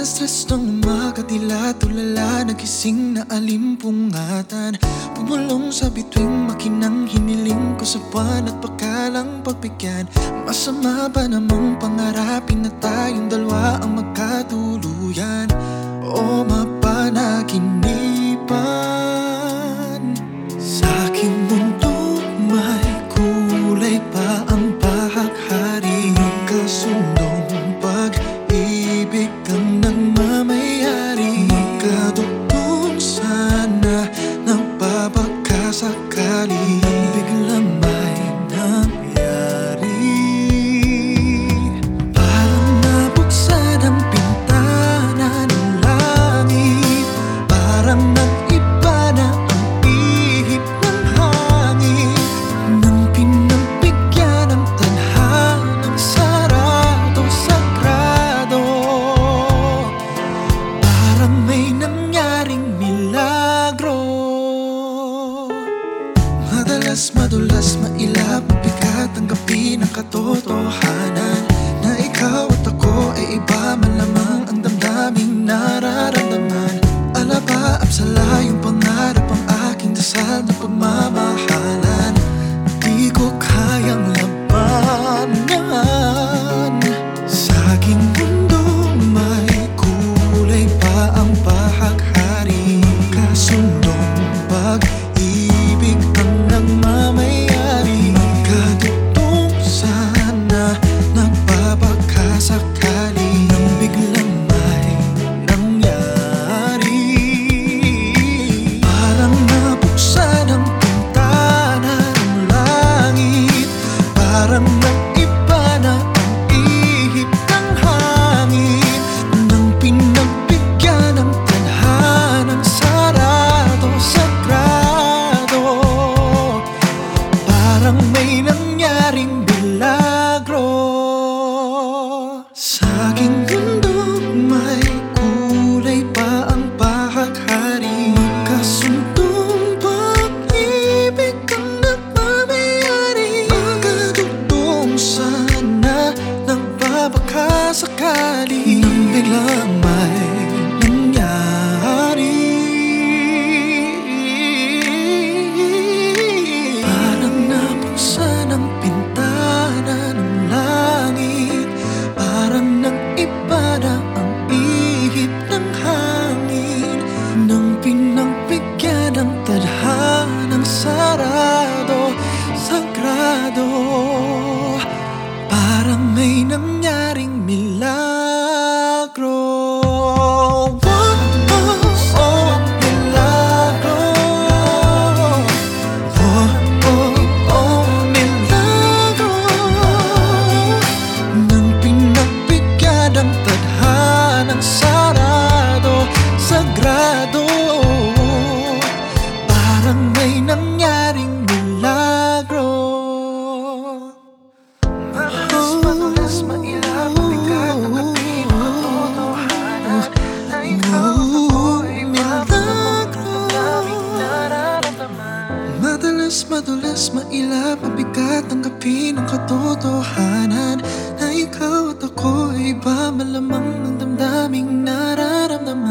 Alas ng umaga, tila tulala Nagising na alimpungatan Pumulong sa bituing makinang Hiniling ko sa buwan at pakalang pagbigyan. Masama ba namang pangarapin na tayong dalawa ang magkatuluyan? O mapanagipan Madalas, madulas, mailap, mabigat Tanggapin ang katotohanan. Na ikaw at ako ay iba man lamang Ang damdaming nararamdaman. Alaba, absala, yung pangarap Ang aking dasal na pagmamahalan. Mas mailap, mabigat tanggapin ang katotohanan. Na ikaw at ako ay iba malamang ang damdaming nararamdaman.